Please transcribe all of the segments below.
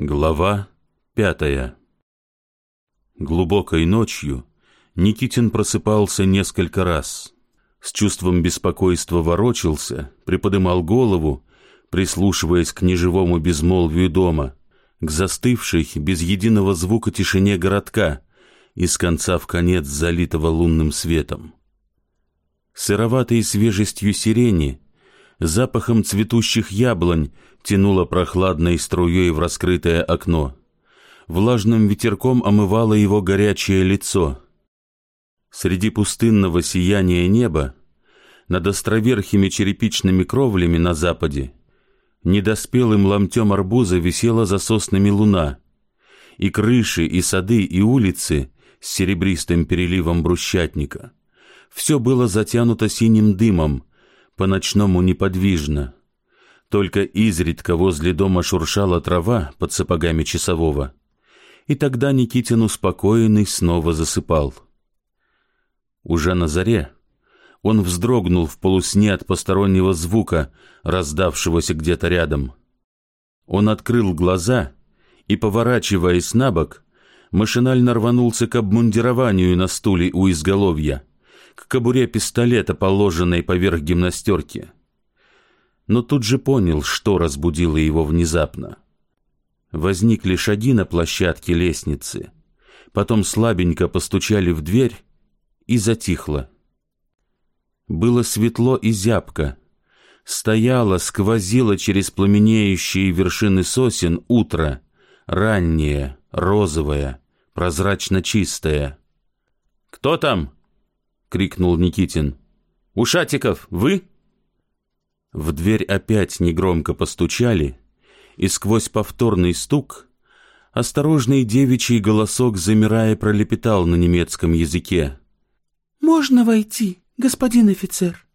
Глава пятая Глубокой ночью Никитин просыпался несколько раз. С чувством беспокойства ворочался, приподымал голову, прислушиваясь к неживому безмолвию дома, к застывшей, без единого звука тишине городка, из конца в конец залитого лунным светом. Сыроватой свежестью сирени, запахом цветущих яблонь тянуло прохладной струей в раскрытое окно. Влажным ветерком омывало его горячее лицо. Среди пустынного сияния неба, над островерхими черепичными кровлями на западе, недоспелым ломтем арбуза висела за соснами луна, и крыши, и сады, и улицы с серебристым переливом брусчатника. Все было затянуто синим дымом, по-ночному неподвижно. Только изредка возле дома шуршала трава под сапогами часового. И тогда Никитин успокоенный снова засыпал. Уже на заре он вздрогнул в полусне от постороннего звука, раздавшегося где-то рядом. Он открыл глаза и, поворачиваясь на бок, машинально рванулся к обмундированию на стуле у изголовья, к кобуре пистолета, положенной поверх гимнастерки. Но тут же понял, что разбудило его внезапно. Возникли шаги на площадке лестницы, потом слабенько постучали в дверь и затихло. Было светло и зябко. Стояло, сквозило через пламенеющие вершины сосен утро, раннее, розовое, прозрачно чистое. «Кто там?» — крикнул Никитин. «Ушатиков, вы?» В дверь опять негромко постучали, и сквозь повторный стук осторожный девичий голосок, замирая, пролепетал на немецком языке. «Можно войти, господин офицер?»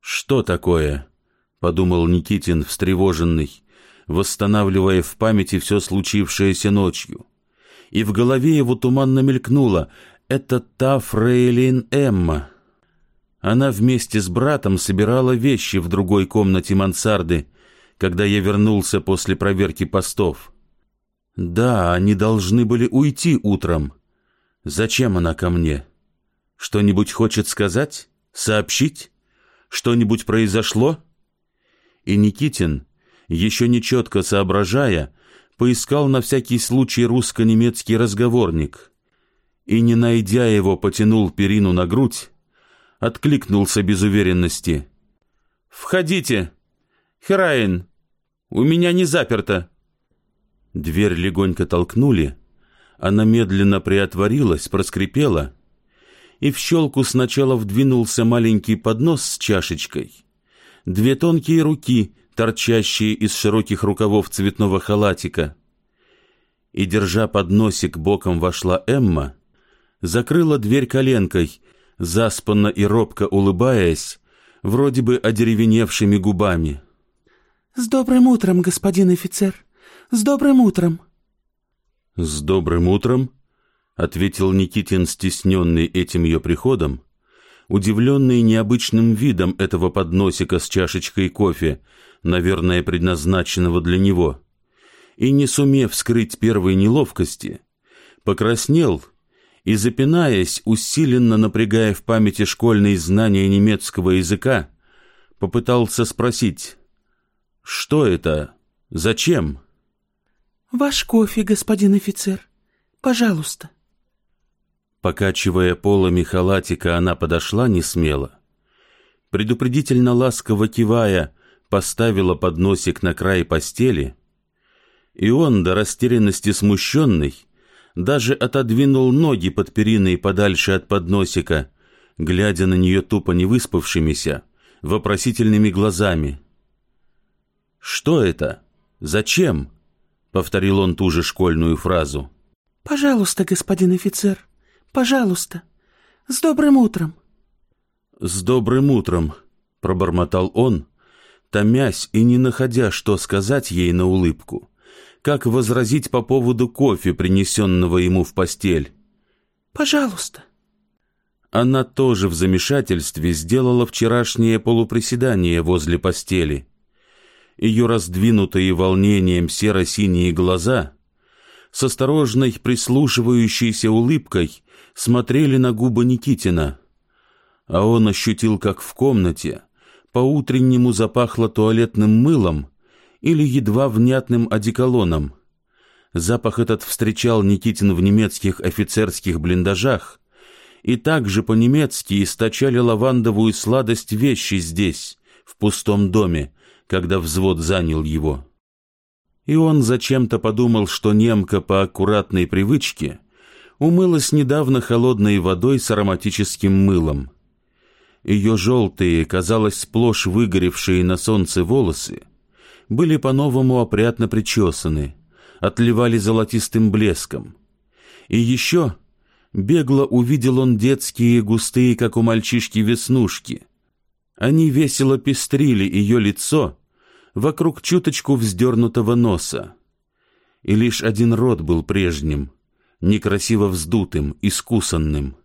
«Что такое?» — подумал Никитин, встревоженный восстанавливая в памяти все случившееся ночью. И в голове его туманно мелькнуло «Это та фрейлин Эмма». Она вместе с братом собирала вещи в другой комнате мансарды, когда я вернулся после проверки постов. Да, они должны были уйти утром. Зачем она ко мне? Что-нибудь хочет сказать? Сообщить? Что-нибудь произошло? И Никитин, еще не четко соображая, поискал на всякий случай русско-немецкий разговорник и, не найдя его, потянул перину на грудь, откликнулся без уверенности. «Входите! Хераин! У меня не заперто!» Дверь легонько толкнули, она медленно приотворилась, проскрипела, и в щелку сначала вдвинулся маленький поднос с чашечкой, две тонкие руки — торчащие из широких рукавов цветного халатика. И, держа подносик, боком вошла Эмма, закрыла дверь коленкой, заспанно и робко улыбаясь, вроде бы одеревеневшими губами. «С добрым утром, господин офицер! С добрым утром!» «С добрым утром!» — ответил Никитин, стесненный этим ее приходом, удивленный необычным видом этого подносика с чашечкой кофе, наверное, предназначенного для него, и, не сумев скрыть первой неловкости, покраснел и, запинаясь, усиленно напрягая в памяти школьные знания немецкого языка, попытался спросить, что это, зачем? «Ваш кофе, господин офицер, пожалуйста». Покачивая полами халатика, она подошла несмело, предупредительно ласково кивая, поставила подносик на край постели, и он, до растерянности смущенный, даже отодвинул ноги под периной подальше от подносика, глядя на нее тупо невыспавшимися, вопросительными глазами. «Что это? Зачем?» — повторил он ту же школьную фразу. «Пожалуйста, господин офицер, Пожалуйста, с добрым утром!» «С добрым утром!» — пробормотал он, томясь и не находя, что сказать ей на улыбку. Как возразить по поводу кофе, принесенного ему в постель? «Пожалуйста!» Она тоже в замешательстве сделала вчерашнее полуприседание возле постели. Ее раздвинутые волнением серо-синие глаза с осторожной прислушивающейся улыбкой смотрели на губы Никитина, а он ощутил, как в комнате по-утреннему запахло туалетным мылом или едва внятным одеколоном. Запах этот встречал Никитин в немецких офицерских блиндажах, и также по-немецки источали лавандовую сладость вещи здесь, в пустом доме, когда взвод занял его. И он зачем-то подумал, что немка по аккуратной привычке умылась недавно холодной водой с ароматическим мылом. Ее желтые, казалось, сплошь выгоревшие на солнце волосы были по-новому опрятно причесаны, отливали золотистым блеском. И еще бегло увидел он детские густые, как у мальчишки, веснушки. Они весело пестрили ее лицо вокруг чуточку вздернутого носа. И лишь один рот был прежним, некрасиво вздутым, искусанным.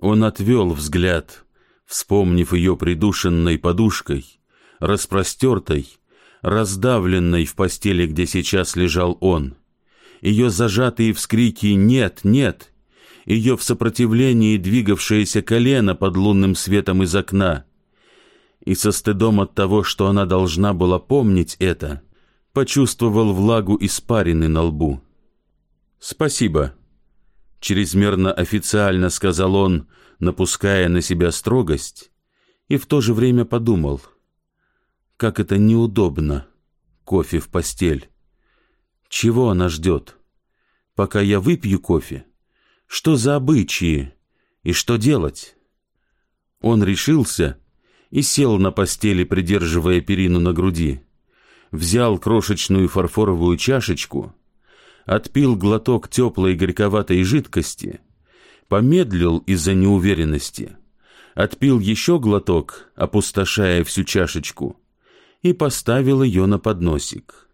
Он отвел взгляд, вспомнив ее придушенной подушкой, распростертой, раздавленной в постели, где сейчас лежал он. Ее зажатые вскрики «нет, нет», ее в сопротивлении двигавшееся колено под лунным светом из окна. И со стыдом от того, что она должна была помнить это, почувствовал влагу испарины на лбу. «Спасибо», — чрезмерно официально сказал он, напуская на себя строгость, и в то же время подумал, как это неудобно, кофе в постель. Чего она ждет? Пока я выпью кофе? Что за обычаи? И что делать? Он решился и сел на постели, придерживая перину на груди. Взял крошечную фарфоровую чашечку — отпил глоток теплой горьковатой жидкости, помедлил из-за неуверенности, отпил еще глоток, опустошая всю чашечку, и поставил ее на подносик.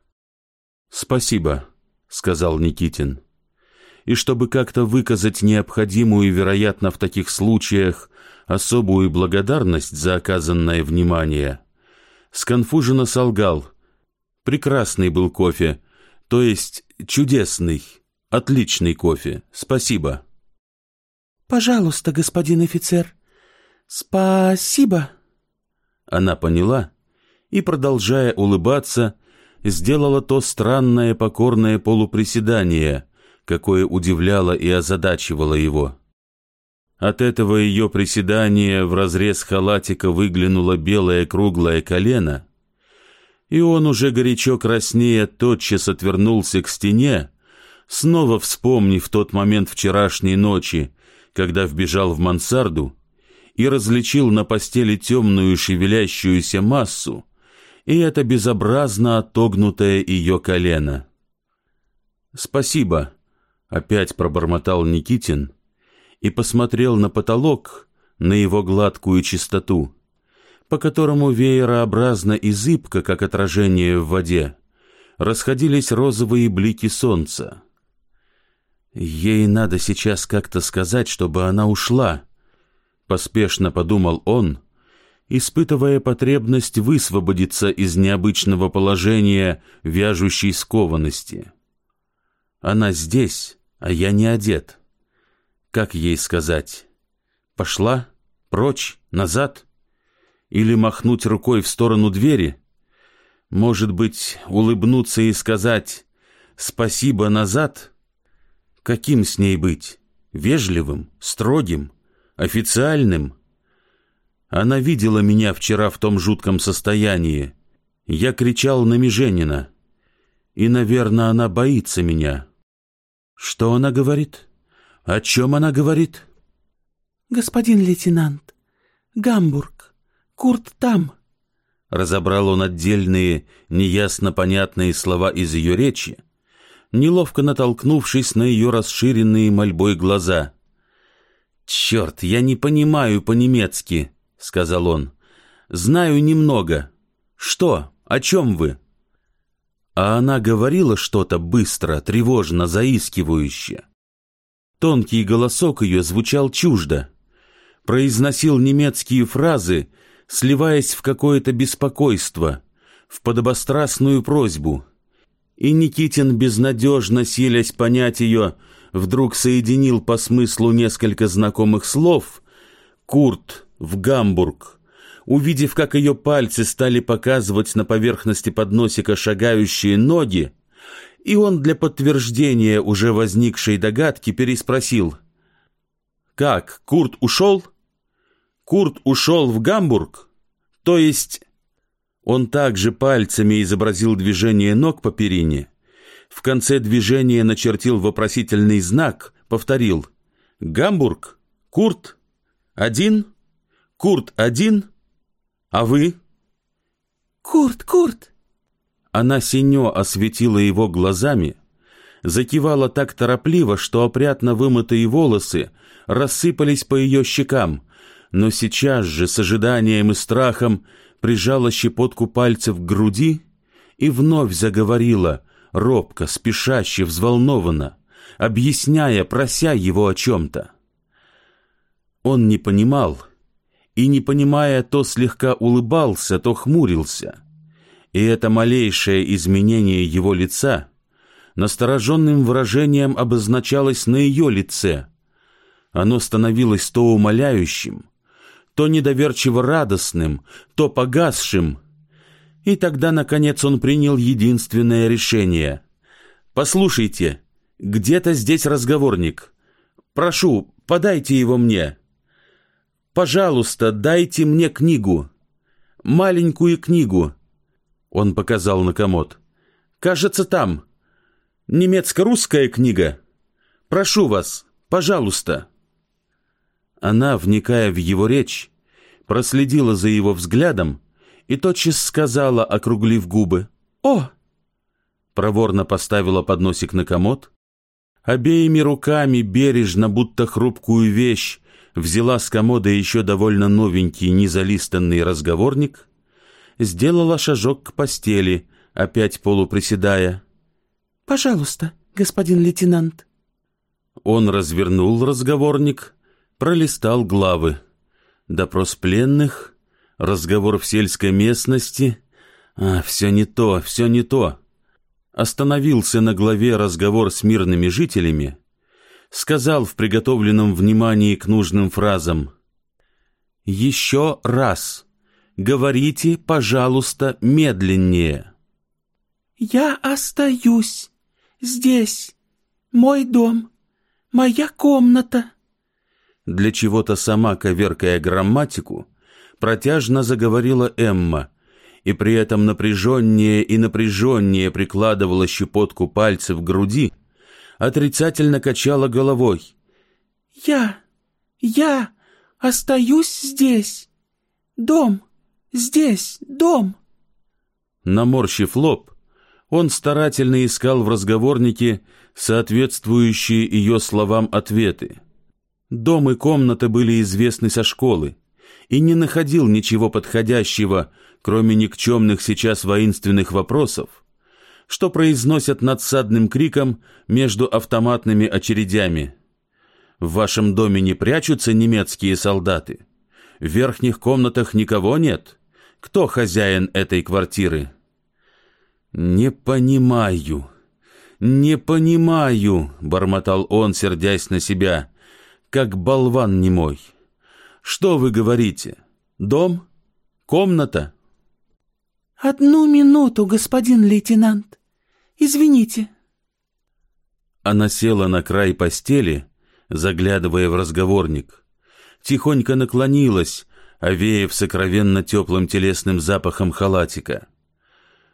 «Спасибо», — сказал Никитин. И чтобы как-то выказать необходимую, вероятно, в таких случаях, особую благодарность за оказанное внимание, сконфуженно солгал. Прекрасный был кофе, то есть чудесный, отличный кофе. Спасибо. Пожалуйста, господин офицер. Спасибо. Она поняла и, продолжая улыбаться, сделала то странное покорное полуприседание, какое удивляло и озадачивало его. От этого ее приседания в разрез халатика выглянуло белое круглое колено, и он уже горячо краснея тотчас отвернулся к стене, снова вспомнив тот момент вчерашней ночи, когда вбежал в мансарду и различил на постели темную шевелящуюся массу, и это безобразно отогнутое ее колено. «Спасибо», — опять пробормотал Никитин и посмотрел на потолок, на его гладкую чистоту по которому веерообразно и зыбко, как отражение в воде, расходились розовые блики солнца. «Ей надо сейчас как-то сказать, чтобы она ушла», — поспешно подумал он, испытывая потребность высвободиться из необычного положения вяжущей скованности. «Она здесь, а я не одет. Как ей сказать? Пошла? Прочь? Назад?» или махнуть рукой в сторону двери, может быть, улыбнуться и сказать «спасибо назад»? Каким с ней быть? Вежливым, строгим, официальным? Она видела меня вчера в том жутком состоянии. Я кричал на Меженина. И, наверное, она боится меня. Что она говорит? О чем она говорит? Господин лейтенант, Гамбург. Курт там!» Разобрал он отдельные, неясно понятные слова из ее речи, неловко натолкнувшись на ее расширенные мольбой глаза. «Черт, я не понимаю по-немецки», — сказал он. «Знаю немного. Что? О чем вы?» А она говорила что-то быстро, тревожно, заискивающе. Тонкий голосок ее звучал чуждо. Произносил немецкие фразы, сливаясь в какое-то беспокойство, в подобострастную просьбу. И Никитин, безнадежно силясь понять ее, вдруг соединил по смыслу несколько знакомых слов «Курт в Гамбург». Увидев, как ее пальцы стали показывать на поверхности подносика шагающие ноги, и он для подтверждения уже возникшей догадки переспросил. «Как, Курт ушел?» «Курт ушел в Гамбург?» «То есть...» Он также пальцами изобразил движение ног по перине. В конце движения начертил вопросительный знак, повторил. «Гамбург? Курт? Один? Курт один? А вы?» «Курт, Курт!» Она синё осветила его глазами, закивала так торопливо, что опрятно вымытые волосы рассыпались по ее щекам, но сейчас же с ожиданием и страхом прижала щепотку пальцев к груди и вновь заговорила, робко, спешаще, взволнованно, объясняя, прося его о чем-то. Он не понимал, и, не понимая, то слегка улыбался, то хмурился — и это малейшее изменение его лица настороженным выражением обозначалось на ее лице. Оно становилось то умоляющим, то недоверчиво радостным, то погасшим. И тогда, наконец, он принял единственное решение. «Послушайте, где-то здесь разговорник. Прошу, подайте его мне. Пожалуйста, дайте мне книгу. Маленькую книгу» Он показал на комод. «Кажется, там. Немецко-русская книга. Прошу вас, пожалуйста». Она, вникая в его речь, проследила за его взглядом и тотчас сказала, округлив губы, «О!» Проворно поставила подносик на комод, обеими руками бережно, будто хрупкую вещь, взяла с комода еще довольно новенький незалистанный разговорник сделала шажок к постели, опять полуприседая. «Пожалуйста, господин лейтенант». Он развернул разговорник, пролистал главы. Допрос пленных, разговор в сельской местности. А, все не то, все не то. Остановился на главе разговор с мирными жителями, сказал в приготовленном внимании к нужным фразам «Еще раз». Говорите, пожалуйста, медленнее. Я остаюсь здесь. Мой дом, моя комната. Для чего-то сама коверкая грамматику, протяжно заговорила Эмма, и при этом напряженнее и напряженнее прикладывала щепотку пальцев к груди, отрицательно качала головой. «Я, я остаюсь здесь. Дом, Здесь дом!» Наморщив лоб, он старательно искал в разговорнике соответствующие ее словам ответы. Дом и комната были известны со школы, и не находил ничего подходящего, кроме никчемных сейчас воинственных вопросов, что произносят надсадным криком между автоматными очередями. В вашем доме не прячутся немецкие солдаты? В верхних комнатах никого нет? Кто хозяин этой квартиры? Не понимаю, не понимаю, бормотал он, сердясь на себя, как болван немой. Что вы говорите? Дом? Комната? Одну минуту, господин лейтенант. Извините. Она села на край постели, заглядывая в разговорник. Тихонько наклонилась, овеяв сокровенно теплым телесным запахом халатика.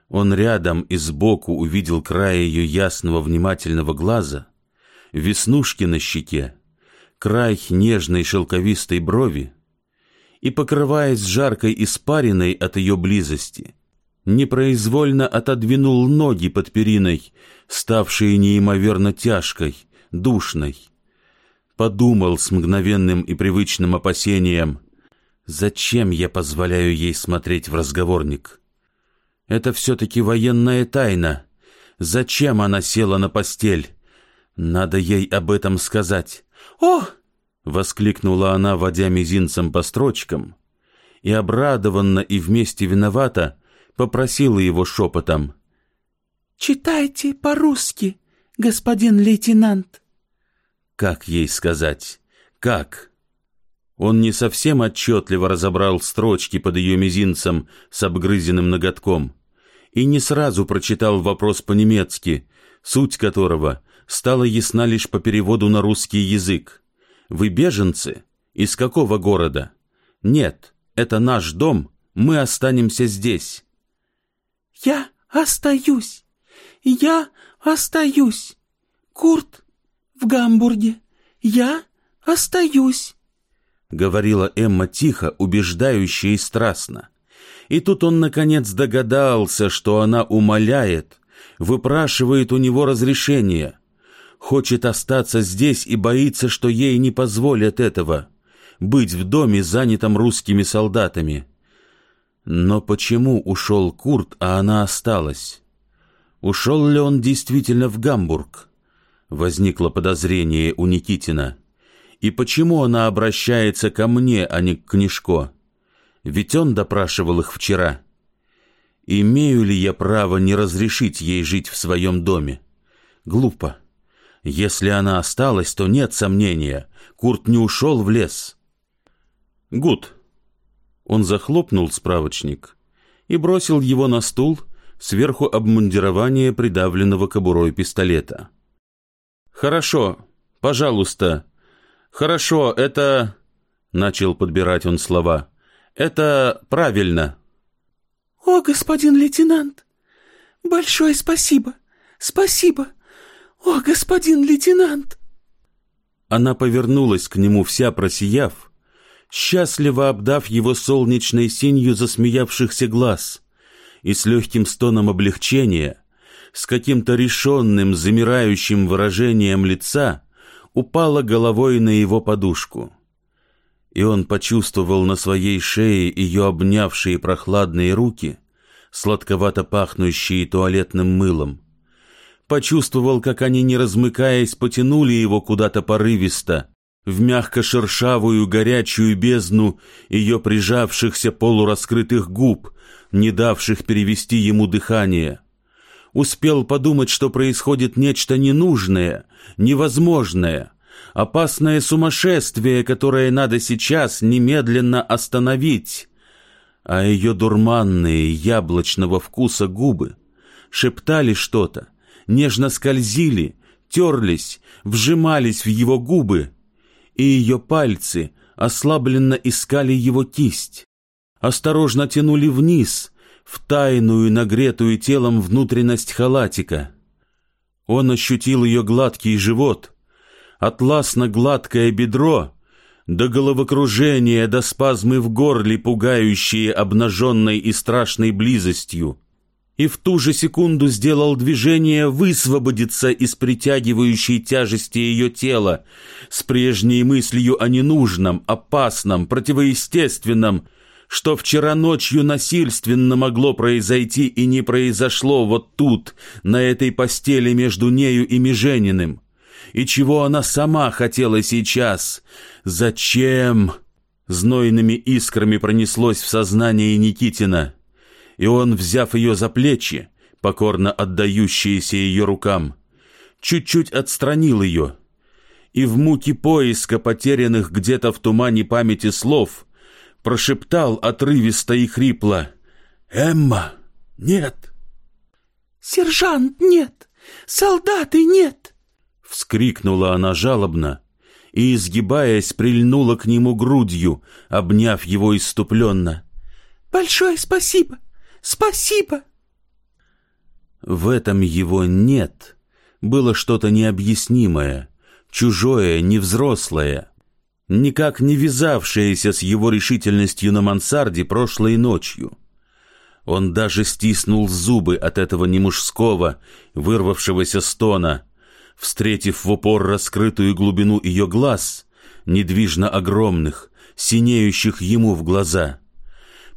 Он рядом и сбоку увидел край ее ясного внимательного глаза, веснушки на щеке, край нежной шелковистой брови, и, покрываясь жаркой испариной от ее близости, непроизвольно отодвинул ноги под периной, ставшие неимоверно тяжкой, душной. Подумал с мгновенным и привычным опасением, Зачем я позволяю ей смотреть в разговорник? Это все-таки военная тайна. Зачем она села на постель? Надо ей об этом сказать. «О!» — воскликнула она, водя мизинцем по строчкам, и обрадованно и вместе виновата попросила его шепотом. «Читайте по-русски, господин лейтенант». Как ей сказать? Как? Он не совсем отчетливо разобрал строчки под ее мизинцем с обгрызенным ноготком и не сразу прочитал вопрос по-немецки, суть которого стала ясна лишь по переводу на русский язык. «Вы беженцы? Из какого города?» «Нет, это наш дом, мы останемся здесь». «Я остаюсь, я остаюсь. Курт в Гамбурге, я остаюсь», — говорила Эмма тихо, убеждающе и страстно. И тут он, наконец, догадался, что она умоляет, выпрашивает у него разрешения, хочет остаться здесь и боится, что ей не позволят этого, быть в доме, занятом русскими солдатами. Но почему ушел Курт, а она осталась? Ушел ли он действительно в Гамбург? Возникло подозрение у Никитина. И почему она обращается ко мне, а не к Книжко? Ведь он допрашивал их вчера. Имею ли я право не разрешить ей жить в своем доме? Глупо. Если она осталась, то нет сомнения. Курт не ушел в лес. Гуд. Он захлопнул справочник и бросил его на стул сверху обмундирования придавленного кобурой пистолета. «Хорошо, пожалуйста. Хорошо, это...» — начал подбирать он слова. Это правильно. О, господин лейтенант, большое спасибо. Спасибо. О, господин лейтенант. Она повернулась к нему вся просияв, счастливо обдав его солнечной синью засмеявшихся глаз, и с легким стоном облегчения, с каким-то решенным, замирающим выражением лица, упала головой на его подушку и он почувствовал на своей шее ее обнявшие прохладные руки, сладковато пахнущие туалетным мылом. Почувствовал, как они, не размыкаясь, потянули его куда-то порывисто, в мягко-шершавую горячую бездну ее прижавшихся полураскрытых губ, не давших перевести ему дыхание. Успел подумать, что происходит нечто ненужное, невозможное — опасное сумасшествие, которое надо сейчас немедленно остановить. А ее дурманные яблочного вкуса губы шептали что-то, нежно скользили, терлись, вжимались в его губы, и ее пальцы ослабленно искали его кисть, осторожно тянули вниз, в тайную, нагретую телом внутренность халатика. Он ощутил ее гладкий живот — атласно-гладкое бедро, до головокружения, до спазмы в горле, пугающие обнаженной и страшной близостью, и в ту же секунду сделал движение высвободиться из притягивающей тяжести ее тела, с прежней мыслью о ненужном, опасном, противоестественном, что вчера ночью насильственно могло произойти и не произошло вот тут, на этой постели между нею и Межениным и чего она сама хотела сейчас. Зачем? Знойными искрами пронеслось в сознании Никитина, и он, взяв ее за плечи, покорно отдающиеся ее рукам, чуть-чуть отстранил ее, и в муке поиска потерянных где-то в тумане памяти слов прошептал отрывисто и хрипло «Эмма, нет!» «Сержант, нет! Солдаты, нет!» Вскрикнула она жалобно и, изгибаясь, прильнула к нему грудью, обняв его иступленно. «Большое спасибо! Спасибо!» В этом его «нет» было что-то необъяснимое, чужое, невзрослое, никак не вязавшееся с его решительностью на мансарде прошлой ночью. Он даже стиснул зубы от этого немужского, вырвавшегося стона — встретив в упор раскрытую глубину ее глаз, недвижно огромных, синеющих ему в глаза.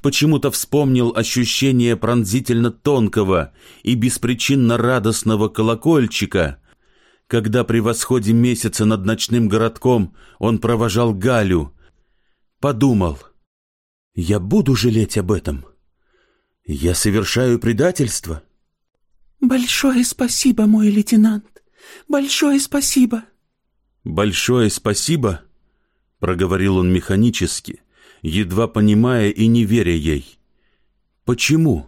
Почему-то вспомнил ощущение пронзительно тонкого и беспричинно радостного колокольчика, когда при восходе месяца над ночным городком он провожал Галю. Подумал, я буду жалеть об этом. Я совершаю предательство? Большое спасибо, мой лейтенант. Большое спасибо. Большое спасибо, проговорил он механически, едва понимая и не веря ей. Почему?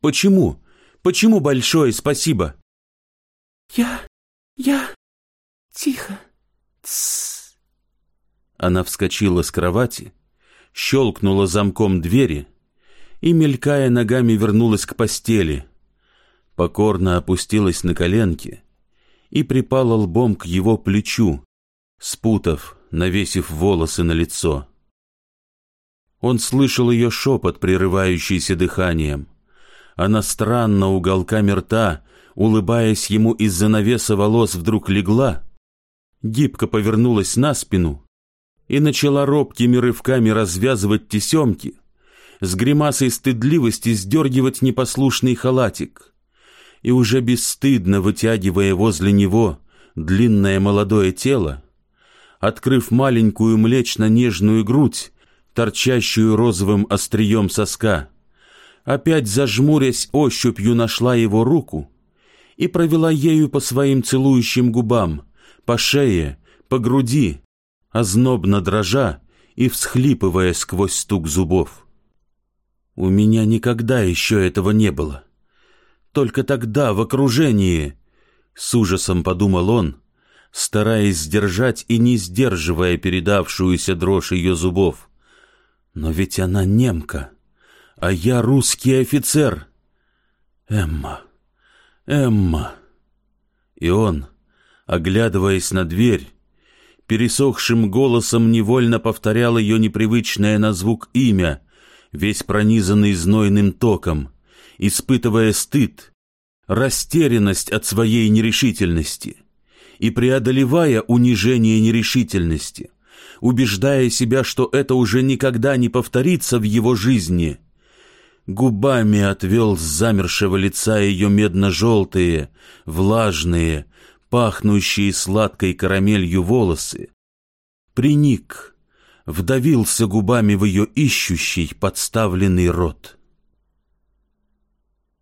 Почему? Почему большое спасибо? Я... я... Тихо. Тссс. Она вскочила с кровати, щелкнула замком двери и, мелькая ногами, вернулась к постели, покорно опустилась на коленки и припала лбом к его плечу, спутав, навесив волосы на лицо. Он слышал ее шепот, прерывающийся дыханием. Она странно уголками рта, улыбаясь ему из-за навеса волос, вдруг легла, гибко повернулась на спину и начала робкими рывками развязывать тесемки, с гримасой стыдливости сдергивать непослушный халатик и уже бесстыдно вытягивая возле него длинное молодое тело, открыв маленькую млечно-нежную грудь, торчащую розовым острием соска, опять зажмурясь ощупью нашла его руку и провела ею по своим целующим губам, по шее, по груди, ознобно дрожа и всхлипывая сквозь стук зубов. У меня никогда еще этого не было. Только тогда, в окружении, с ужасом подумал он, стараясь сдержать и не сдерживая передавшуюся дрожь ее зубов. Но ведь она немка, а я русский офицер. Эмма, Эмма. И он, оглядываясь на дверь, пересохшим голосом невольно повторял ее непривычное на звук имя, весь пронизанный знойным током, испытывая стыд, растерянность от своей нерешительности и преодолевая унижение нерешительности, убеждая себя, что это уже никогда не повторится в его жизни, губами отвел с замершего лица ее медно-желтые, влажные, пахнущие сладкой карамелью волосы, приник, вдавился губами в ее ищущий подставленный рот.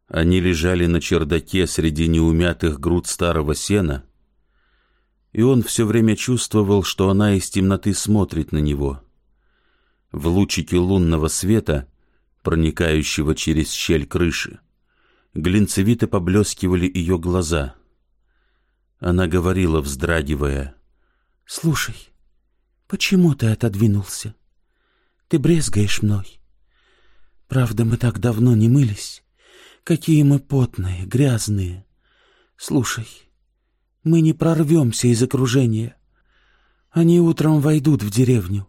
Они лежали на чердаке среди неумятых груд старого сена, и он все время чувствовал, что она из темноты смотрит на него. В лучике лунного света, проникающего через щель крыши, глинцевито поблескивали ее глаза — она говорила, вздрагивая. «Слушай, почему ты отодвинулся? Ты брезгаешь мной. Правда, мы так давно не мылись. Какие мы потные, грязные. Слушай, мы не прорвемся из окружения. Они утром войдут в деревню.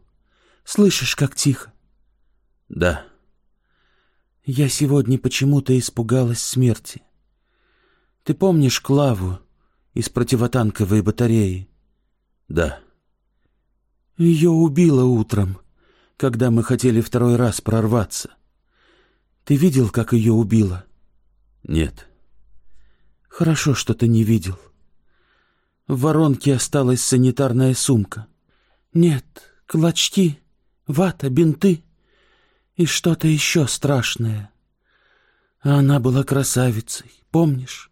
Слышишь, как тихо?» «Да». «Я сегодня почему-то испугалась смерти. Ты помнишь Клаву, из противотанковой батареи. Да. Ее убило утром, когда мы хотели второй раз прорваться. Ты видел, как ее убило? Нет. Хорошо, что ты не видел. В воронке осталась санитарная сумка. Нет, клочки, вата, бинты и что-то еще страшное. А она была красавицей, помнишь?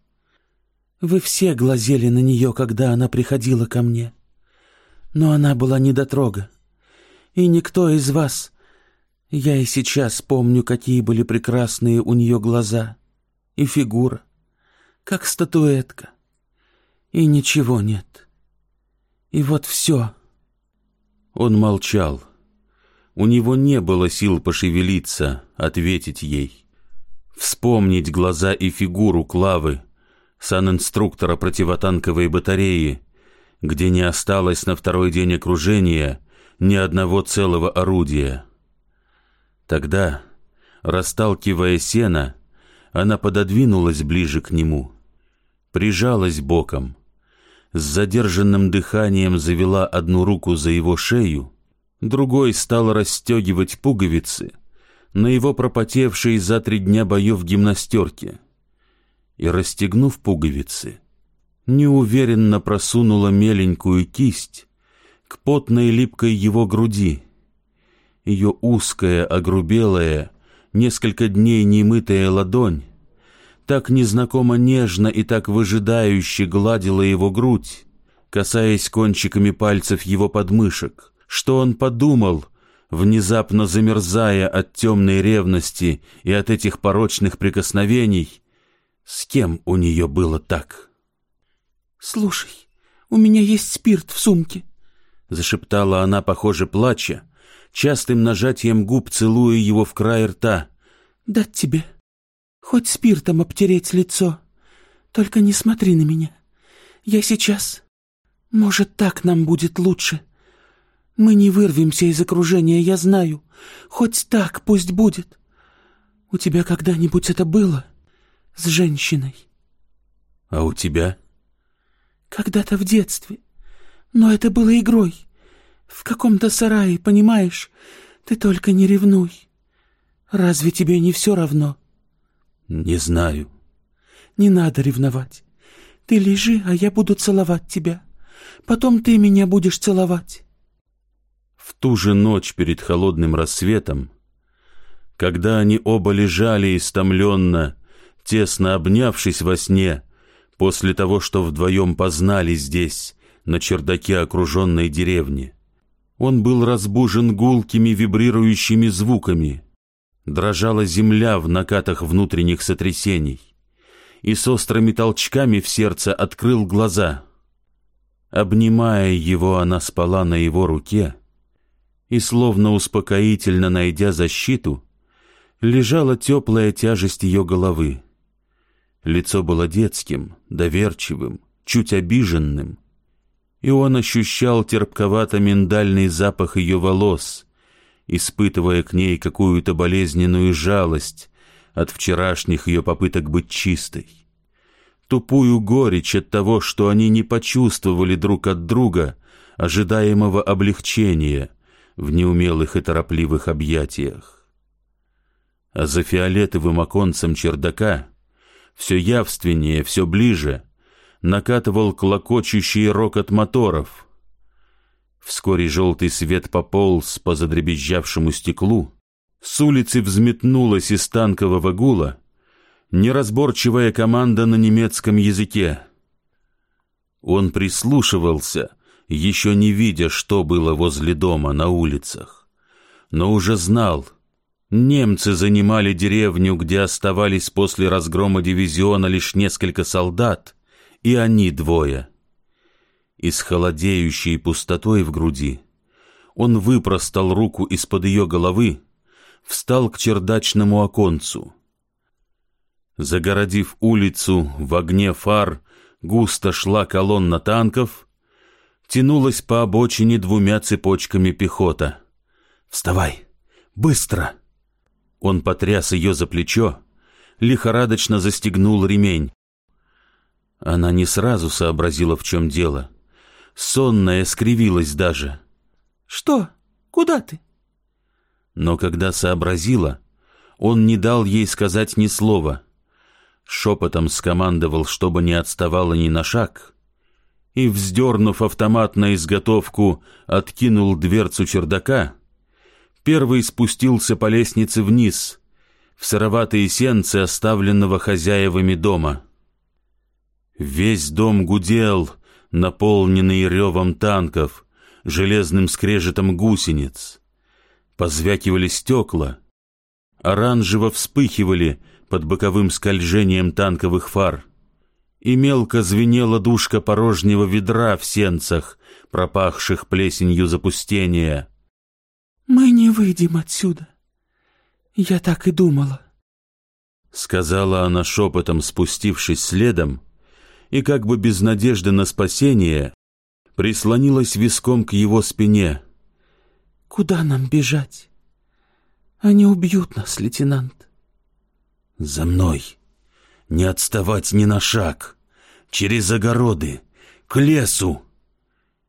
Вы все глазели на нее, когда она приходила ко мне. Но она была недотрога. И никто из вас... Я и сейчас помню, какие были прекрасные у нее глаза и фигура, как статуэтка. И ничего нет. И вот все. Он молчал. У него не было сил пошевелиться, ответить ей. Вспомнить глаза и фигуру Клавы, санинструктора противотанковой батареи, где не осталось на второй день окружения ни одного целого орудия. Тогда, расталкивая сено, она пододвинулась ближе к нему, прижалась боком, с задержанным дыханием завела одну руку за его шею, другой стала расстегивать пуговицы на его пропотевшей за три дня боев гимнастерке и, расстегнув пуговицы, неуверенно просунула меленькую кисть к потной липкой его груди. Ее узкая, огрубелая, Несколько дней немытая ладонь так незнакомо нежно и так выжидающе гладила его грудь, касаясь кончиками пальцев его подмышек, что он подумал, внезапно замерзая от темной ревности и от этих порочных прикосновений, с кем у нее было так. «Слушай, у меня есть спирт в сумке», — зашептала она, похоже, плача, частым нажатием губ целуя его в край рта. «Дать тебе. Хоть спиртом обтереть лицо. Только не смотри на меня. Я сейчас. Может, так нам будет лучше. Мы не вырвемся из окружения, я знаю. Хоть так пусть будет. У тебя когда-нибудь это было? С женщиной?» «А у тебя?» «Когда-то в детстве. Но это было игрой. В каком-то сарае, понимаешь? Ты только не ревнуй. Разве тебе не все равно? Не знаю. Не надо ревновать. Ты лежи, а я буду целовать тебя. Потом ты меня будешь целовать. В ту же ночь перед холодным рассветом, когда они оба лежали истомленно, тесно обнявшись во сне, после того, что вдвоем познали здесь, на чердаке окруженной деревни, он был разбужен гулкими вибрирующими звуками. Дрожала земля в накатах внутренних сотрясений. И с острыми толчками в сердце открыл глаза. Обнимая его, она спала на его руке, и, словно успокоительно найдя защиту, лежала теплая тяжесть ее головы. Лицо было детским, доверчивым, чуть обиженным — и он ощущал терпковато-миндальный запах ее волос, испытывая к ней какую-то болезненную жалость от вчерашних ее попыток быть чистой. Тупую горечь от того, что они не почувствовали друг от друга ожидаемого облегчения в неумелых и торопливых объятиях. А за фиолетовым оконцем чердака все явственнее, все ближе — накатывал клокочущий рокот моторов. Вскоре желтый свет пополз по задребезжавшему стеклу, с улицы взметнулась из танкового гула неразборчивая команда на немецком языке. Он прислушивался, еще не видя, что было возле дома на улицах, но уже знал, немцы занимали деревню, где оставались после разгрома дивизиона лишь несколько солдат, и они двое. И с холодеющей пустотой в груди он выпростал руку из-под ее головы, встал к чердачному оконцу. Загородив улицу в огне фар, густо шла колонна танков, тянулась по обочине двумя цепочками пехота. «Вставай! Быстро!» Он потряс ее за плечо, лихорадочно застегнул ремень. Она не сразу сообразила, в чем дело. Сонная скривилась даже. «Что? Куда ты?» Но когда сообразила, он не дал ей сказать ни слова. Шепотом скомандовал, чтобы не отставала ни на шаг, и, вздернув автомат на изготовку, откинул дверцу чердака, первый спустился по лестнице вниз, в сыроватые сенцы, оставленного хозяевами дома. Весь дом гудел, наполненный ревом танков, железным скрежетом гусениц. Позвякивали стекла, оранжево вспыхивали под боковым скольжением танковых фар, и мелко звенела душка порожнего ведра в сенцах, пропахших плесенью запустения. «Мы не выйдем отсюда. Я так и думала», — сказала она шепотом, спустившись следом, и как бы без надежды на спасение прислонилась виском к его спине. «Куда нам бежать? Они убьют нас, лейтенант». «За мной! Не отставать ни на шаг! Через огороды! К лесу!»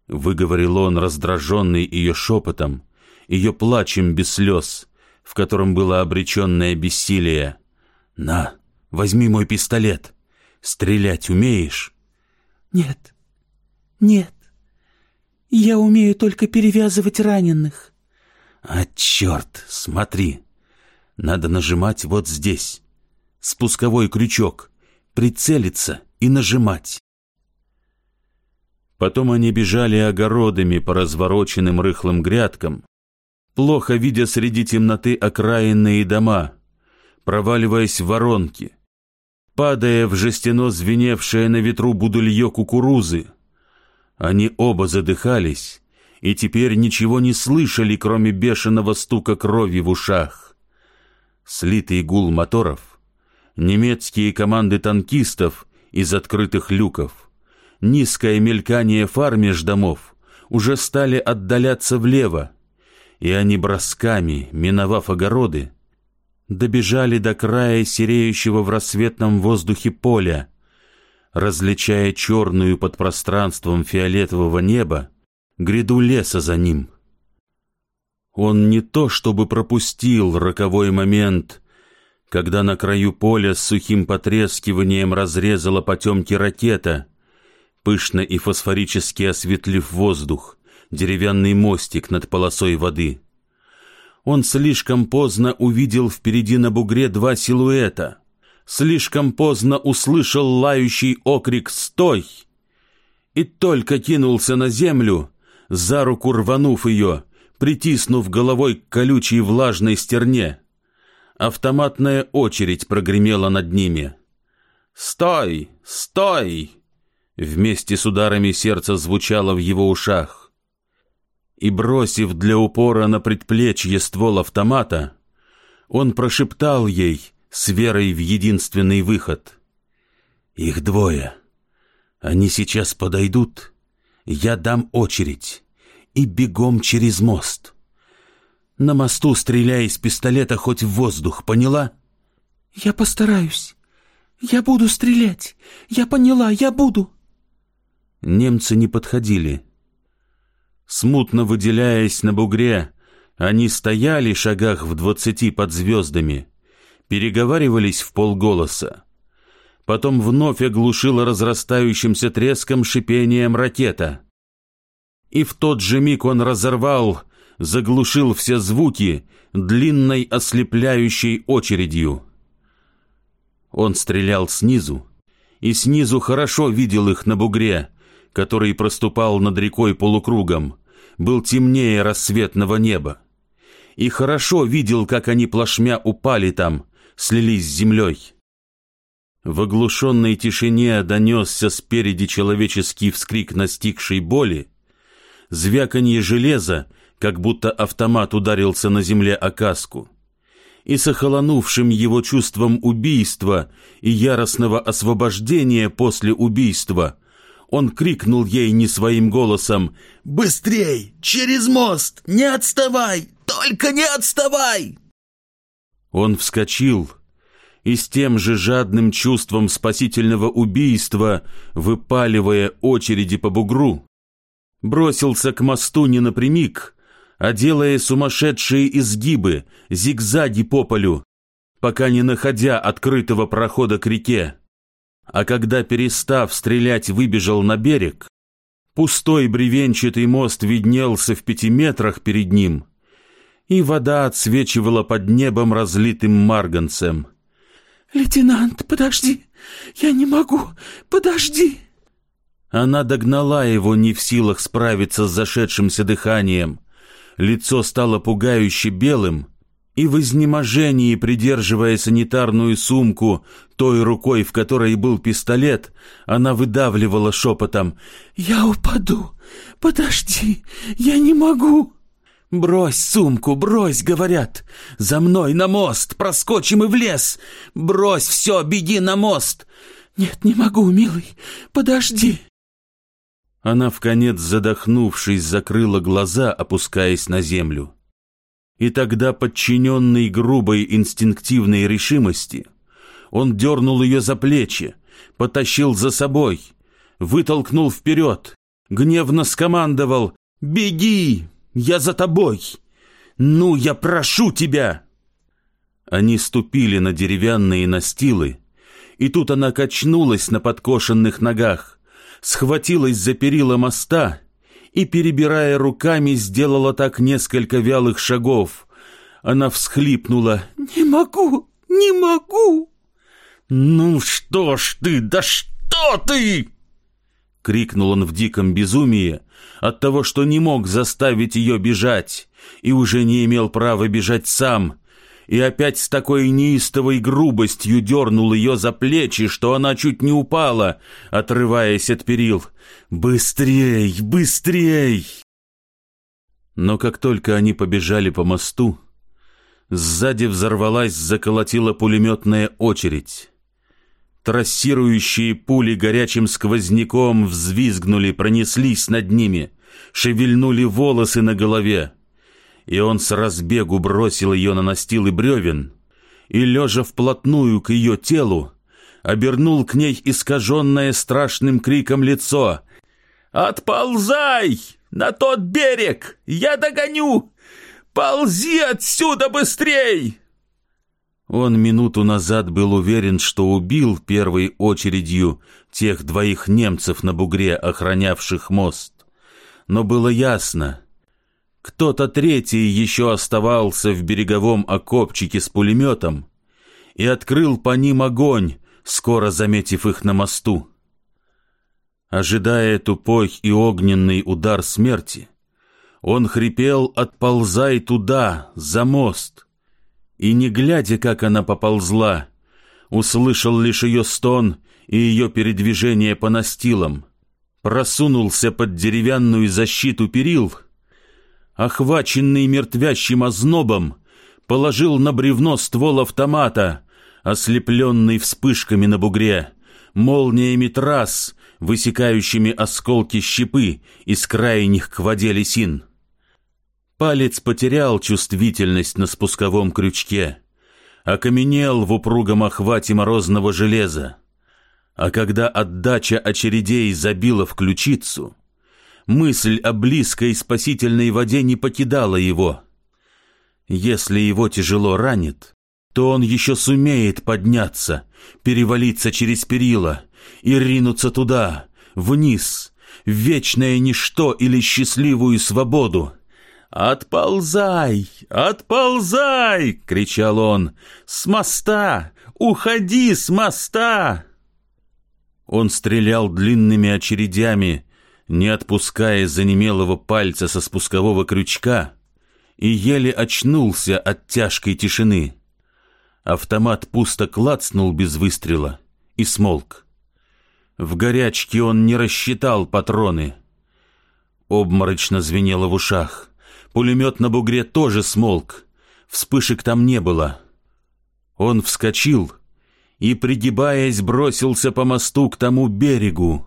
Выговорил он, раздраженный ее шепотом, ее плачем без слез, в котором было обреченное бессилие. «На, возьми мой пистолет!» Стрелять умеешь? Нет, нет. Я умею только перевязывать раненых. А черт, смотри, Надо нажимать вот здесь. Спусковой крючок. Прицелиться и нажимать. Потом они бежали огородами по развороченным рыхлым грядкам, плохо видя среди темноты окраинные дома, проваливаясь в воронки, падая в жестяно звеневшее на ветру будулье кукурузы. Они оба задыхались и теперь ничего не слышали, кроме бешеного стука крови в ушах. Слитый гул моторов, немецкие команды танкистов из открытых люков — низкое мелькание фар меж домов уже стали отдаляться влево, и они бросками, миновав огороды, добежали до края сереющего в рассветном воздухе поля, различая черную под пространством фиолетового неба гряду леса за ним. Он не то чтобы пропустил роковой момент, когда на краю поля с сухим потрескиванием разрезала потемки ракета — пышно и фосфорически осветлив воздух, деревянный мостик над полосой воды. Он слишком поздно увидел впереди на бугре два силуэта, слишком поздно услышал лающий окрик «Стой!» и только кинулся на землю, за руку рванув ее, притиснув головой к колючей влажной стерне. Автоматная очередь прогремела над ними. «Стой! Стой!» вместе с ударами сердца звучало в его ушах. И, бросив для упора на предплечье ствол автомата, он прошептал ей с верой в единственный выход. «Их двое. Они сейчас подойдут. Я дам очередь. И бегом через мост. На мосту стреляй из пистолета хоть в воздух, поняла?» «Я постараюсь. Я буду стрелять. Я поняла, я буду». Немцы не подходили. Смутно выделяясь на бугре, они стояли шагах в двадцати под звездами, переговаривались в полголоса. Потом вновь оглушила разрастающимся треском шипением ракета. И в тот же миг он разорвал, заглушил все звуки длинной ослепляющей очередью. Он стрелял снизу, и снизу хорошо видел их на бугре, который проступал над рекой полукругом, был темнее рассветного неба. И хорошо видел, как они плашмя упали там, слились с землей. В оглушенной тишине донесся спереди человеческий вскрик настигшей боли, звяканье железа, как будто автомат ударился на земле о каску, и с охолонувшим его чувством убийства и яростного освобождения после убийства он крикнул ей не своим голосом «Быстрей! Через мост! Не отставай! Только не отставай!» Он вскочил и с тем же жадным чувством спасительного убийства, выпаливая очереди по бугру, бросился к мосту не напрямик, а делая сумасшедшие изгибы, зигзаги по полю, пока не находя открытого прохода к реке а когда, перестав стрелять, выбежал на берег, пустой бревенчатый мост виднелся в пяти метрах перед ним, и вода отсвечивала под небом разлитым марганцем. «Лейтенант, подожди! Я не могу! Подожди!» Она догнала его, не в силах справиться с зашедшимся дыханием. Лицо стало пугающе белым, и в изнеможении, придерживая санитарную сумку той рукой, в которой был пистолет, она выдавливала шепотом «Я упаду! Подожди! Я не могу!» «Брось сумку, брось!» — говорят. «За мной на мост! Проскочим и в лес! Брось все, беги на мост!» «Нет, не могу, милый! Подожди!» Она, в конец задохнувшись, закрыла глаза, опускаясь на землю. И тогда, подчиненный грубой инстинктивной решимости, он дернул ее за плечи, потащил за собой, вытолкнул вперед, гневно скомандовал «Беги! Я за тобой! Ну, я прошу тебя!» Они ступили на деревянные настилы, и тут она качнулась на подкошенных ногах, схватилась за перила моста и, перебирая руками, сделала так несколько вялых шагов, Она всхлипнула. «Не могу, не могу!» «Ну что ж ты, да что ты!» Крикнул он в диком безумии от того, что не мог заставить ее бежать и уже не имел права бежать сам, и опять с такой неистовой грубостью дернул ее за плечи, что она чуть не упала, отрываясь от перил. «Быстрей, быстрей!» Но как только они побежали по мосту, сзади взорвалась, заколотила пулеметная очередь. Трассирующие пули горячим сквозняком взвизгнули, пронеслись над ними, шевельнули волосы на голове. И он с разбегу бросил ее на настилы бревен и, лежа вплотную к ее телу, обернул к ней искаженное страшным криком лицо. «Отползай! На тот берег! Я догоню! Ползи отсюда быстрей!» Он минуту назад был уверен, что убил первой очередью тех двоих немцев на бугре, охранявших мост. Но было ясно, кто-то третий еще оставался в береговом окопчике с пулеметом и открыл по ним огонь, скоро заметив их на мосту. Ожидая тупой и огненный удар смерти, он хрипел «Отползай туда, за мост!» и, не глядя, как она поползла, услышал лишь ее стон и ее передвижение по настилам, просунулся под деревянную защиту перил, охваченный мертвящим ознобом, положил на бревно ствол автомата, ослепленный вспышками на бугре, молниями трасс, высекающими осколки щепы из крайних к воде лесин. Палец потерял чувствительность на спусковом крючке, окаменел в упругом охвате морозного железа. А когда отдача очередей забила в ключицу, мысль о близкой спасительной воде не покидала его. Если его тяжело ранит, то он еще сумеет подняться, перевалиться через перила и ринуться туда, вниз, в вечное ничто или счастливую свободу, «Отползай! Отползай!» — кричал он. «С моста! Уходи с моста!» Он стрелял длинными очередями, не отпуская занемелого пальца со спускового крючка, и еле очнулся от тяжкой тишины. Автомат пусто клацнул без выстрела и смолк. В горячке он не рассчитал патроны. Обморочно звенело в ушах. Пулемет на бугре тоже смолк. Вспышек там не было. Он вскочил и, пригибаясь, бросился по мосту к тому берегу.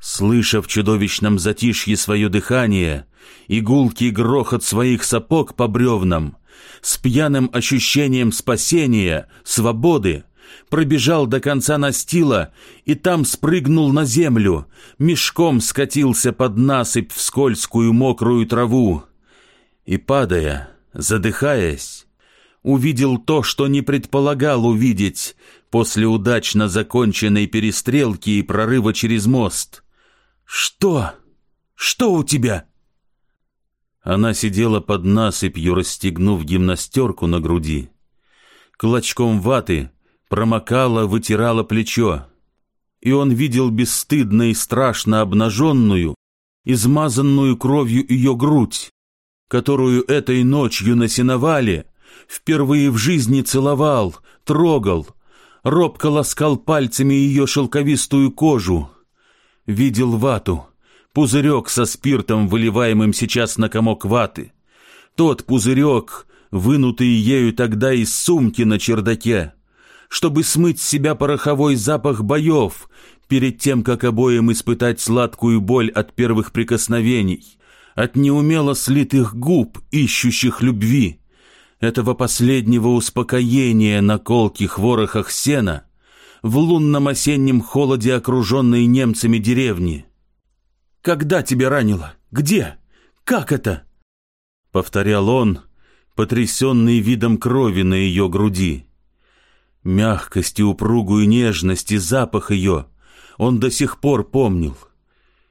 Слыша в чудовищном затишье свое дыхание и гулкий грохот своих сапог по бревнам, с пьяным ощущением спасения, свободы, пробежал до конца настила и там спрыгнул на землю, мешком скатился под насыпь в скользкую мокрую траву и, падая, задыхаясь, увидел то, что не предполагал увидеть после удачно законченной перестрелки и прорыва через мост. «Что? Что у тебя?» Она сидела под насыпью, расстегнув гимнастерку на груди. Клочком ваты промокала, вытирала плечо. И он видел бесстыдно и страшно обнаженную, измазанную кровью ее грудь, которую этой ночью на сеновале впервые в жизни целовал, трогал, робко ласкал пальцами ее шелковистую кожу, видел вату, пузырек со спиртом, выливаемым сейчас на комок ваты, тот пузырек, вынутый ею тогда из сумки на чердаке, чтобы смыть с себя пороховой запах боев перед тем, как обоим испытать сладкую боль от первых прикосновений, от неумело слитых губ, ищущих любви, этого последнего успокоения на колких ворохах сена, в лунном осеннем холоде окруженной немцами деревни. «Когда тебя ранило? Где? Как это?» Повторял он, потрясенный видом крови на ее груди. Мягкость и упругую нежность и запах ее он до сих пор помнил.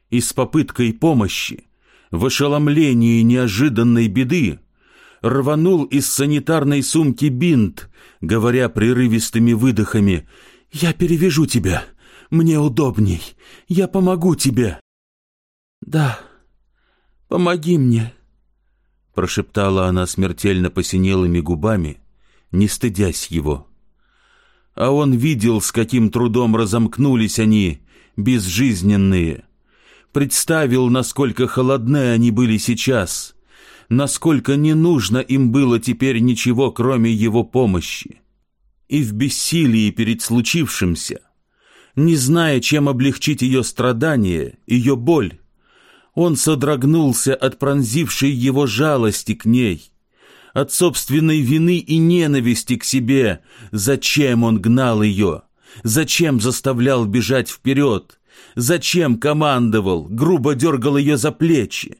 И с попыткой помощи в ошеломлении неожиданной беды, рванул из санитарной сумки бинт, говоря прерывистыми выдохами «Я перевяжу тебя, мне удобней, я помогу тебе». «Да, помоги мне», — прошептала она смертельно посинелыми губами, не стыдясь его. А он видел, с каким трудом разомкнулись они, безжизненные. Представил, насколько холодны они были сейчас, насколько не нужно им было теперь ничего, кроме его помощи. И в бессилии перед случившимся, не зная, чем облегчить ее страдания, ее боль, он содрогнулся от пронзившей его жалости к ней, от собственной вины и ненависти к себе. Зачем он гнал ее? Зачем заставлял бежать вперед? Зачем командовал, грубо дергал ее за плечи?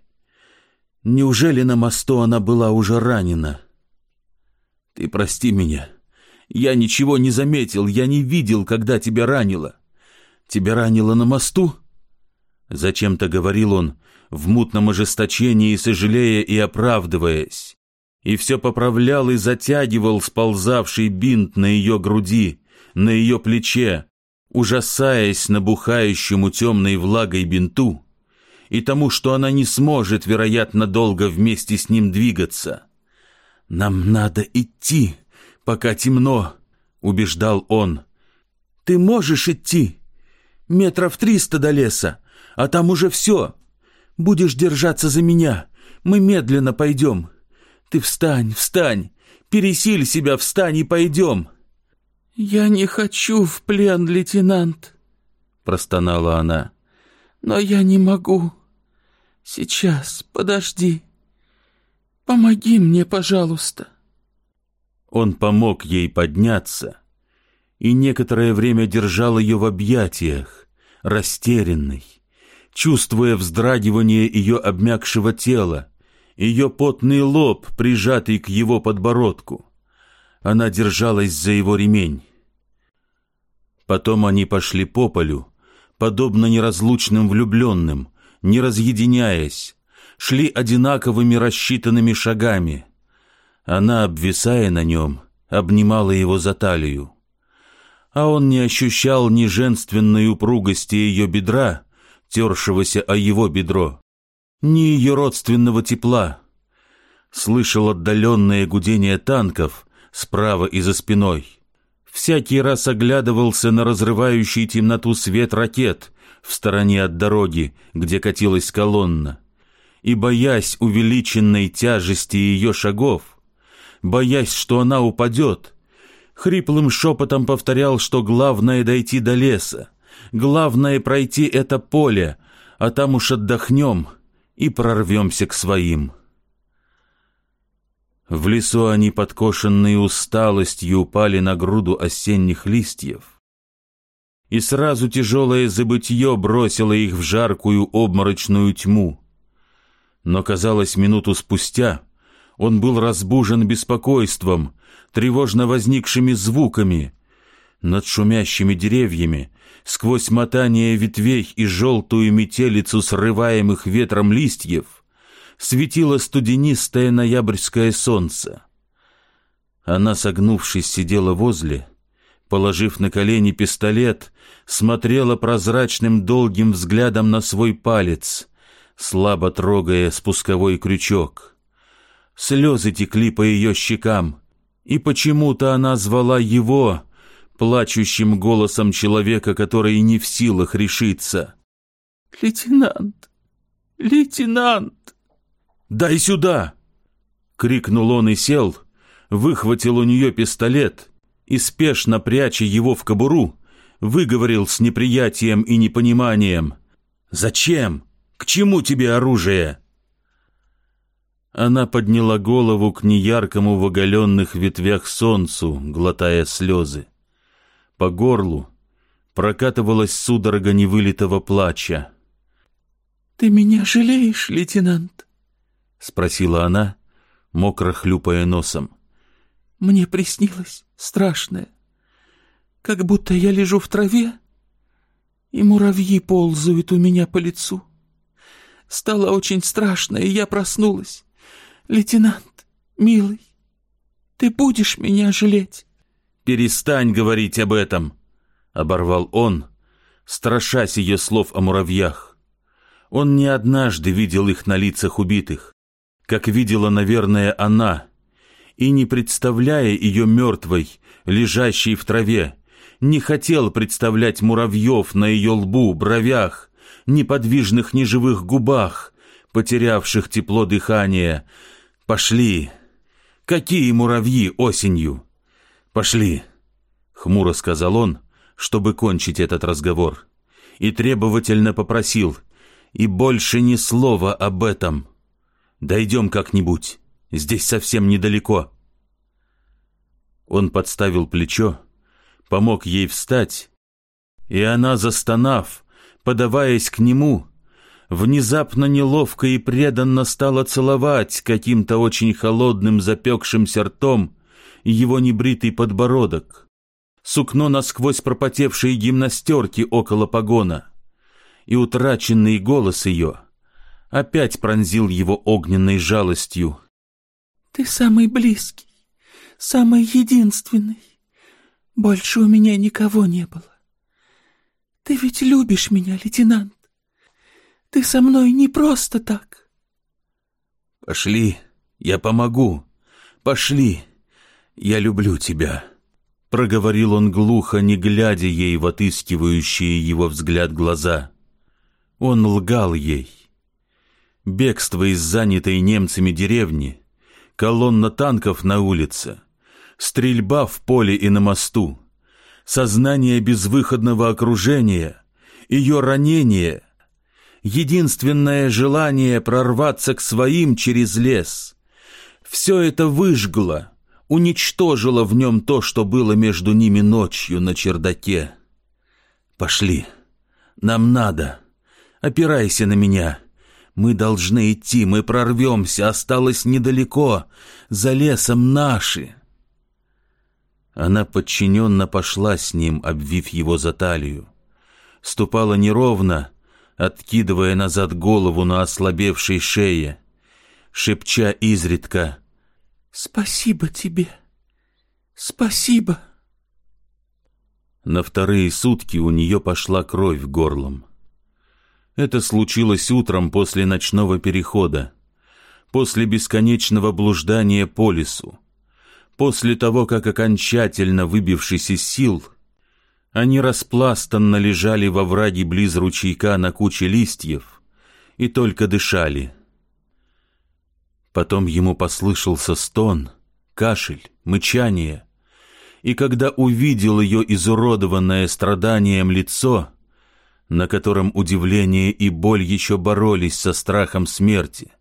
Неужели на мосту она была уже ранена? Ты прости меня. Я ничего не заметил, я не видел, когда тебя ранило. Тебя ранило на мосту? Зачем-то говорил он, в мутном ожесточении, сожалея и оправдываясь и все поправлял и затягивал сползавший бинт на ее груди, на ее плече, ужасаясь набухающему темной влагой бинту и тому, что она не сможет, вероятно, долго вместе с ним двигаться. «Нам надо идти, пока темно», — убеждал он. «Ты можешь идти? Метров триста до леса, а там уже все. Будешь держаться за меня, мы медленно пойдем». Ты встань, встань! Пересиль себя, встань и пойдем!» «Я не хочу в плен, лейтенант!» Простонала она. «Но я не могу. Сейчас, подожди. Помоги мне, пожалуйста!» Он помог ей подняться и некоторое время держал ее в объятиях, растерянный, чувствуя вздрагивание ее обмякшего тела, ее потный лоб, прижатый к его подбородку. Она держалась за его ремень. Потом они пошли по полю, подобно неразлучным влюбленным, не разъединяясь, шли одинаковыми рассчитанными шагами. Она, обвисая на нем, обнимала его за талию. А он не ощущал ни женственной упругости ее бедра, тершегося о его бедро, ни ее родственного тепла. Слышал отдаленное гудение танков справа и за спиной. Всякий раз оглядывался на разрывающий темноту свет ракет в стороне от дороги, где катилась колонна. И, боясь увеличенной тяжести ее шагов, боясь, что она упадет, хриплым шепотом повторял, что главное дойти до леса, главное пройти это поле, а там уж отдохнем — и прорвемся к своим. В лесу они, подкошенные усталостью, упали на груду осенних листьев, и сразу тяжелое забытье бросило их в жаркую обморочную тьму. Но, казалось, минуту спустя он был разбужен беспокойством, тревожно возникшими звуками. Над шумящими деревьями сквозь мотание ветвей и желтую метелицу срываемых ветром листьев, светило студенистое ноябрьское солнце. Она, согнувшись, сидела возле, положив на колени пистолет, смотрела прозрачным долгим взглядом на свой палец, слабо трогая спусковой крючок. Слезы текли по ее щекам, и почему-то она звала его, плачущим голосом человека, который не в силах решиться. «Лейтенант! Лейтенант!» «Дай сюда!» — крикнул он и сел, выхватил у нее пистолет и, спешно пряча его в кобуру, выговорил с неприятием и непониманием. «Зачем? К чему тебе оружие?» Она подняла голову к неяркому в оголенных ветвях солнцу, глотая слезы. По горлу прокатывалась судорога невылитого плача. «Ты меня жалеешь, лейтенант?» — спросила она, мокро хлюпая носом. «Мне приснилось страшное, как будто я лежу в траве, и муравьи ползают у меня по лицу. Стало очень страшно, и я проснулась. Лейтенант, Милый, ты будешь меня жалеть? Перестань говорить об этом, оборвал он, страшась ее слов о муравьях. Он не однажды видел их на лицах убитых, как видела, наверное, она, и не представляя ее мертвой, лежащей в траве, не хотел представлять муравьев на ее лбу, бровях, неподвижных неживых губах, потерявших тепло дыхания. Пошли. Какие муравьи осенью? Пошли, хмуро сказал он, чтобы кончить этот разговор, и требовательно попросил, и больше ни слова об этом. Дойдем как-нибудь, здесь совсем недалеко. Он подставил плечо, помог ей встать, и она, застонав, подаваясь к нему, внезапно неловко и преданно стала целовать каким-то очень холодным запекшимся ртом его небритый подбородок, сукно насквозь пропотевшие гимнастерки около погона, и утраченный голос ее опять пронзил его огненной жалостью. «Ты самый близкий, самый единственный. Больше у меня никого не было. Ты ведь любишь меня, лейтенант. Ты со мной не просто так. Пошли, я помогу. Пошли, я люблю тебя. Проговорил он глухо, не глядя ей в отыскивающие его взгляд глаза. Он лгал ей. Бегство из занятой немцами деревни, колонна танков на улице, стрельба в поле и на мосту, сознание безвыходного окружения, ее ранение, единственное желание прорваться к своим через лес. Все это выжгло, уничтожило в нем то, что было между ними ночью на чердаке. «Пошли, нам надо, опирайся на меня». Мы должны идти, мы прорвемся, осталось недалеко, за лесом наши. Она подчиненно пошла с ним, обвив его за талию. Ступала неровно, откидывая назад голову на ослабевшей шее, шепча изредка «Спасибо тебе! Спасибо!» На вторые сутки у нее пошла кровь горлом. Это случилось утром после ночного перехода, после бесконечного блуждания по лесу, После того, как окончательно выбившись из сил, они распластанно лежали во враге близ ручейка на куче листьев и только дышали. Потом ему послышался стон, кашель, мычание, и когда увидел ее изуродованное страданием лицо, на котором удивление и боль еще боролись со страхом смерти,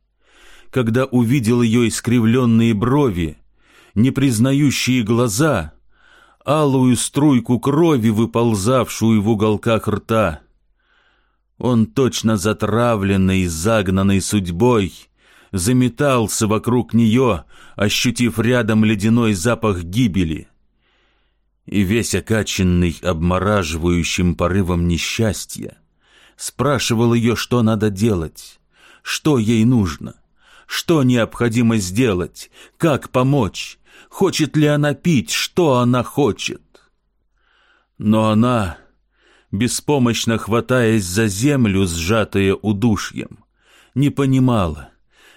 когда увидел ее искривленные брови, не признающие глаза, алую струйку крови, выползавшую в уголках рта. Он, точно затравленный, загнанный судьбой, заметался вокруг нее, ощутив рядом ледяной запах гибели. И весь окаченный обмораживающим порывом несчастья, спрашивал ее, что надо делать, что ей нужно, что необходимо сделать, как помочь, Хочет ли она пить? Что она хочет? Но она, беспомощно хватаясь за землю, сжатая удушьем, не понимала,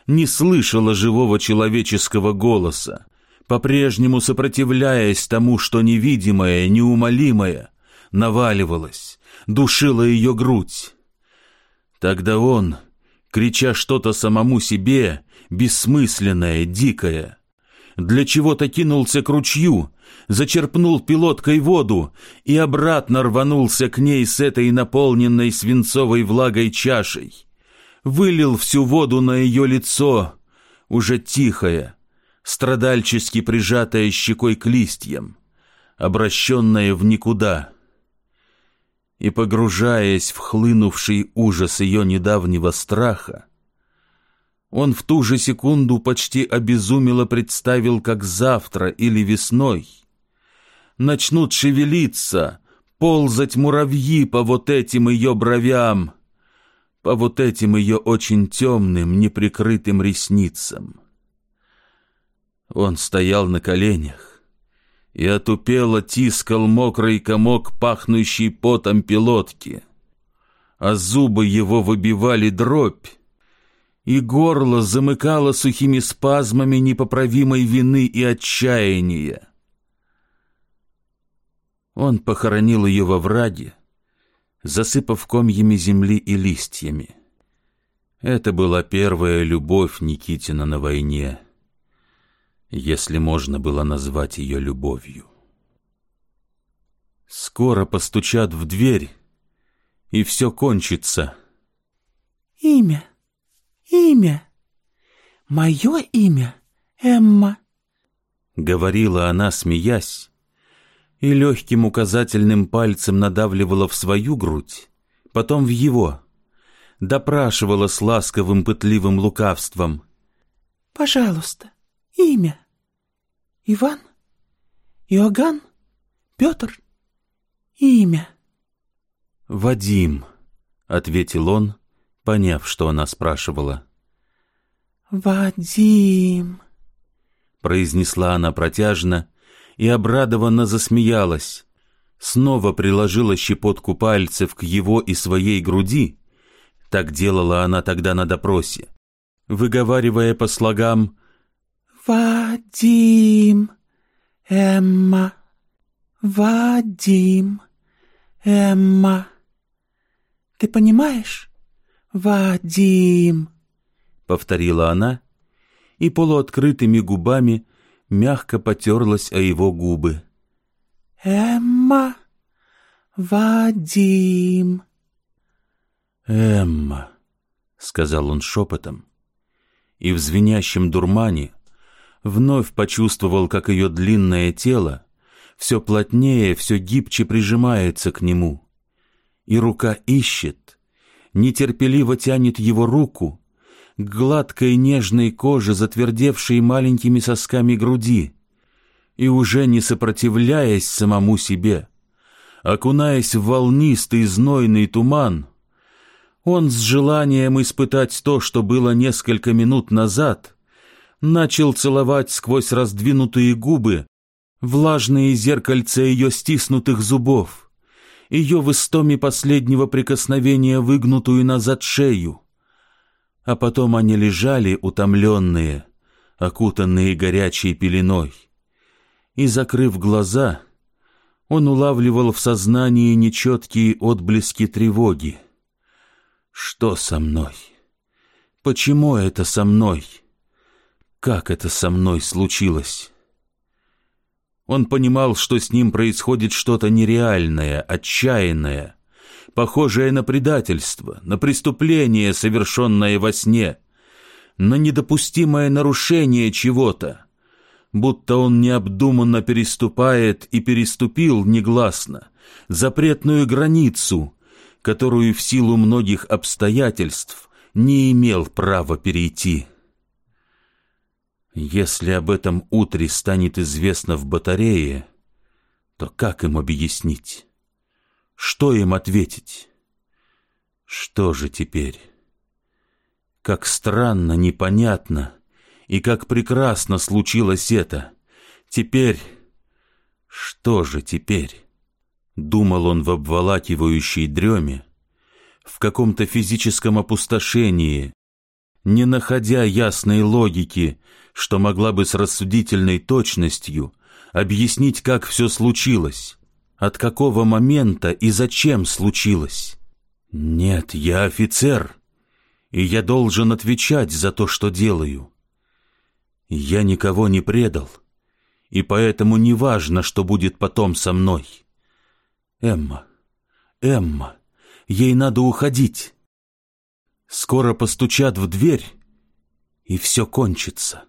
не слышала живого человеческого голоса, по-прежнему сопротивляясь тому, что невидимое, неумолимое, наваливалось, душило ее грудь. Тогда он, крича что-то самому себе, бессмысленное, дикое, для чего-то кинулся к ручью, зачерпнул пилоткой воду и обратно рванулся к ней с этой наполненной свинцовой влагой чашей. Вылил всю воду на ее лицо, уже тихое, страдальчески прижатое щекой к листьям, обращенное в никуда. И, погружаясь в хлынувший ужас ее недавнего страха, он в ту же секунду почти обезумело представил, как завтра или весной начнут шевелиться, ползать муравьи по вот этим ее бровям, по вот этим ее очень темным, неприкрытым ресницам. Он стоял на коленях и отупело тискал мокрый комок, пахнущий потом пилотки, а зубы его выбивали дробь, и горло замыкало сухими спазмами непоправимой вины и отчаяния. Он похоронил ее во враге, засыпав комьями земли и листьями. Это была первая любовь Никитина на войне, если можно было назвать ее любовью. Скоро постучат в дверь, и все кончится. Имя имя. Мое имя Эмма. Говорила она, смеясь, и легким указательным пальцем надавливала в свою грудь, потом в его, допрашивала с ласковым пытливым лукавством. «Пожалуйста, имя. Иван? Иоганн? Петр? Имя?» «Вадим», — ответил он, поняв, что она спрашивала. «Вадим!» произнесла она протяжно и обрадованно засмеялась. Снова приложила щепотку пальцев к его и своей груди. Так делала она тогда на допросе, выговаривая по слогам «Вадим! Эмма! Вадим! Эмма! Ты понимаешь?» «Вадим!» — повторила она и полуоткрытыми губами мягко потерлась о его губы. «Эмма! Вадим!» «Эмма!» — сказал он шепотом, и в звенящем дурмане вновь почувствовал, как ее длинное тело все плотнее, все гибче прижимается к нему, и рука ищет, нетерпеливо тянет его руку к гладкой нежной коже, затвердевшей маленькими сосками груди, и уже не сопротивляясь самому себе, окунаясь в волнистый знойный туман, он с желанием испытать то, что было несколько минут назад, начал целовать сквозь раздвинутые губы влажные зеркальца ее стиснутых зубов — ее в истоме последнего прикосновения выгнутую назад шею. А потом они лежали утомленные, окутанные горячей пеленой. И, закрыв глаза, он улавливал в сознании нечеткие отблески тревоги. Что со мной? Почему это со мной? Как это со мной случилось? Он понимал, что с ним происходит что-то нереальное, отчаянное, похожее на предательство, на преступление, совершенное во сне, на недопустимое нарушение чего-то, будто он необдуманно переступает и переступил негласно запретную границу, которую в силу многих обстоятельств не имел права перейти. Если об этом утре станет известно в батарее, то как им объяснить? Что им ответить? Что же теперь? Как странно, непонятно и как прекрасно случилось это. Теперь... Что же теперь? Думал он в обволакивающей дреме, в каком-то физическом опустошении, не находя ясной логики, что могла бы с рассудительной точностью объяснить, как все случилось, от какого момента и зачем случилось. Нет, я офицер, и я должен отвечать за то, что делаю. Я никого не предал, и поэтому не важно, что будет потом со мной. Эмма, Эмма, ей надо уходить. Скоро постучат в дверь, и все кончится.